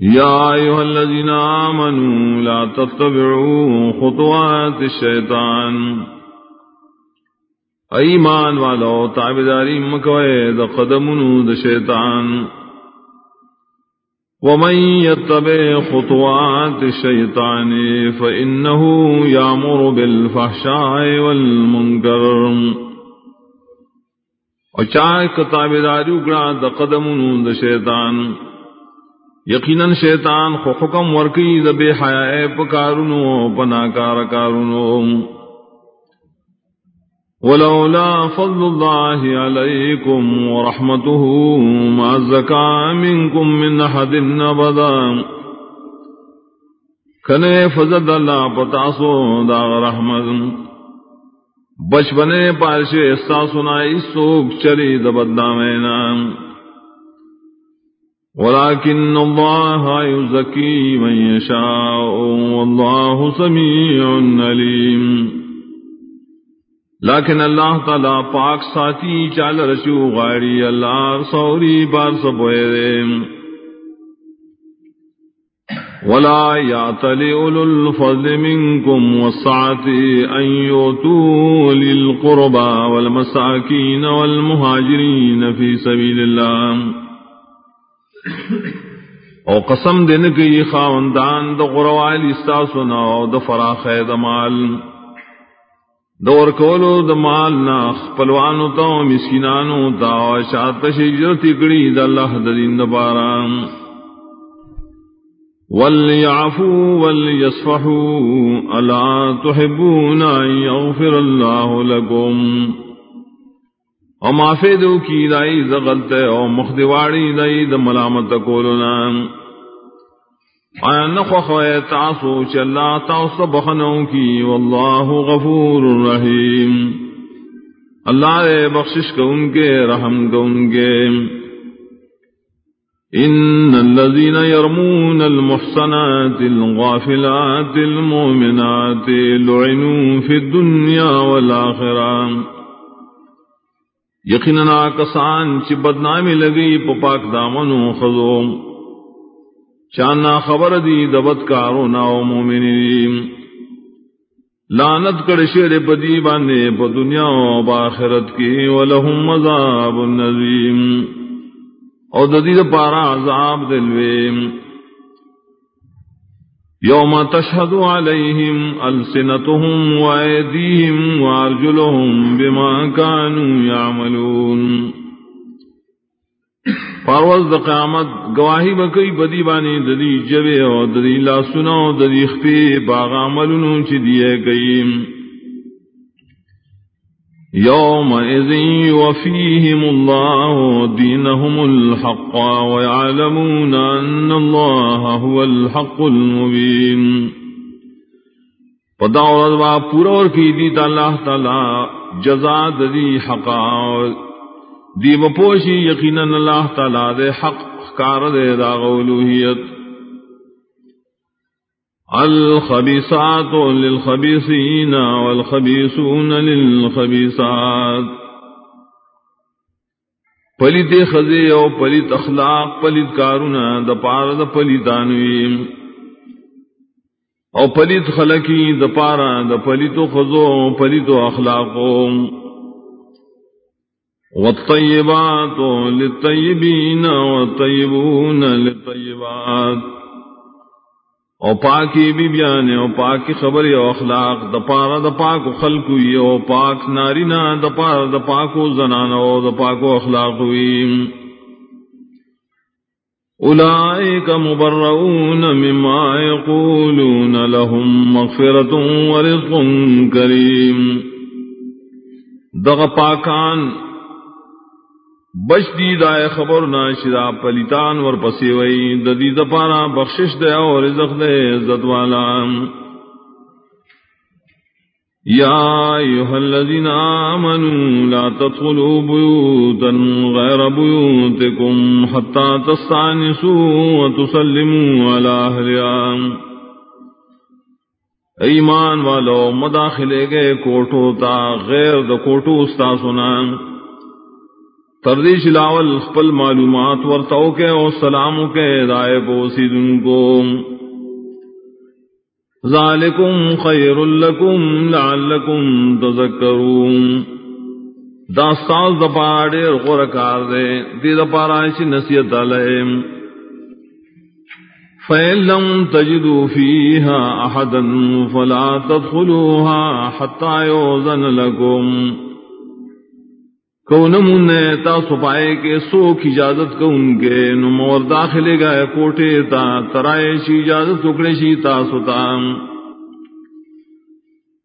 يا أيها الذين آمنوا لا تتبعوا خطوات الشيطان ایمان والو تابداری مکوئے دا قدمنو دا شیطان۔ ومن يتبع خطوات الشيطان فإنه يأمر بالفحشاء والمنكر وچاہ کتابداری اکڑا دا قدمنو دا شیطان۔ یقیناً شیطان خو حکم ورکی دب حیا پکارنو پنا کار کارنو ولولا فضل الله عليكم ورحمته ما زكى منكم من أحد أبدا کنے فضل اللہ پتاسو دا رحمت. بچپنے پارشے استا سنائی سوک چلی دبدا میں نام ولكن الله يزكي من يشاء والله سميع عليم. لیکن اللہ تعالی پاک ساتھی چال رشو غاری، اللہ سوری بار سبوئے دے. ولا يعتل أولو الفضل منكم والسعة أن يؤتوا للقربى والمساكين والمهاجرين في سبيل الله. او قسم دن کی خاوندان د غروالی استاسونا او د فراخ د مال۔ دور کولو د مال نا خپلوانو تا مسکینانو تا شات شجرت کړي د الله د دین د باران وليعفوا وليصفحوا الا تحبون ان يغفر الله لكم؟ او معافی دو کی دائی دا غلط او مخدواڑی دائی دا ملامت کولنا. آیا نخو خوی تاسو چی اللہ تاسو بخنو کی واللہ غفور رحیم. اللہ دے بخشش کو ان کے، رحم کو ان کے. ان الذين يرمون المحصنات الغافلات المؤمنات لعنوا في الدنيا والآخرة یقینا کسان چی بدنامی لگی پاک دامنو خزوم چانا خبر دی دبت کارو ناو مومنیم لانت کر شیر بدی باندے پا دنیا و باخرت کی ولہم مذاب النظیم. او ددید پارا عذاب دلویم. يوم تشهد عليهم ألسنتهم وأيديهم وأرجلهم بما كانوا يعملون. پاروز دا قیامت گواہی بکی بدی بانی ددی جبے اور ددی لا سنا ددی خپی باغ عملنو چی دیے گئیم يومئذ يوفيهم الله دينهم الحق ويعلمون أن الله هو الحق المبين پورا اور کی دیتا اللہ تعالی جزا دی حقا دی بپوشی یقینا اللہ تعالی دے حق کار دے دا غولوہیت الخبيثات للخبيثين والخبيثون للخبيثات. پلیت خزی او پلیت اخلاق پلیت کارونا، د پار د پلیتانوی او پلیت خلقی د پارا د پلیتو خزو پلیتو اخلاقو. والطيبات للطيبين والطيبون للطيبات. او پاکی بی بیان او پاکی خبر او اخلاق د پارا د پاکو خلق وی او پاک نارینا د پارا د پاکو زنان او د پاکو اخلاق وی اولئک مبرؤون مما یقولون لهم مغفرة ورزق کریم. دغ پاکان بچ دی دائے خبر نہ شدا پلیتان ور پسی وئی ددی دپارا بخشش دے اور رزق دے عزت والا۔ یا ایها الذین آمنوا لا تدخلوا بیوتا غیر بیوتکم حتی تستعنسوا وتسلموا علی اہلیان ایمان والو، مداخلے گئے کوٹو تا، غیر د کوٹو استا سنان تردیش لاول خپل معلومات ورتاو کے او سلامو کے رائے بوسی دن کو۔ ذالکم خیر لکم لعلکم تذکرون۔ دا ساز دپاڑے غرکار دے، دی دپارائشی نصیت علیہم۔ فَإِن لَّمْ تَجِدُوا فِيهَا أَحَدًا فَلَا تَدْخُلُوهَا حَتَّى يُؤْذَنَ لَكُمْ۔ کون منہ تاسو پائے کے سوک اجازت کو ان کے نمور داخلے گئے کوٹے تا، ترائے شی اجازت اکڑے شی تاسو تا۔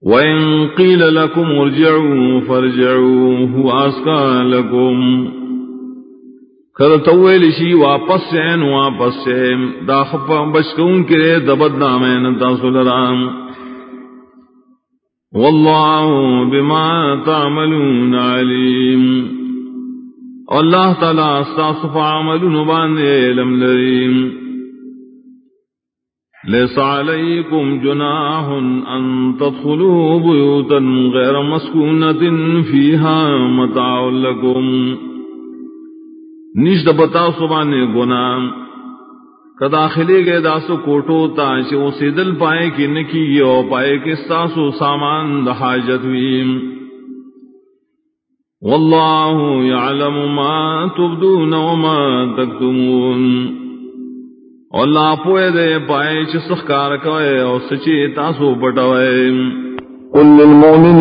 وَإِن قِيلَ لَكُمْ ارْجِعُوا فَارْجِعُوا هُوَ أَزْكَىٰ لَكُمْ۔ کر تویل شی واپس سین واپس سین دا خپا بشکون کرے دبد نامین تاسول رام واللہ بما تعملون علیم۔ اللہ تعالی استاصف عملون باندے علم لریم۔ لیس علیکم جناح ان تدخلوا بیوتا غیر مسکونت فیہا متاع لکم۔ نش دبتا سبانے گنا کداخلے گئے داسو کوٹو تا چی وہ سیدل پائے کی نکی او پائے کی ساسو سامان دحاجت ویم واللہ یعلم ما تبدون وما تکتمون۔ اللہ پوئے دے پائے چی سخکار کوئے او سچی تاسو پٹوئے۔ قل للمؤمنين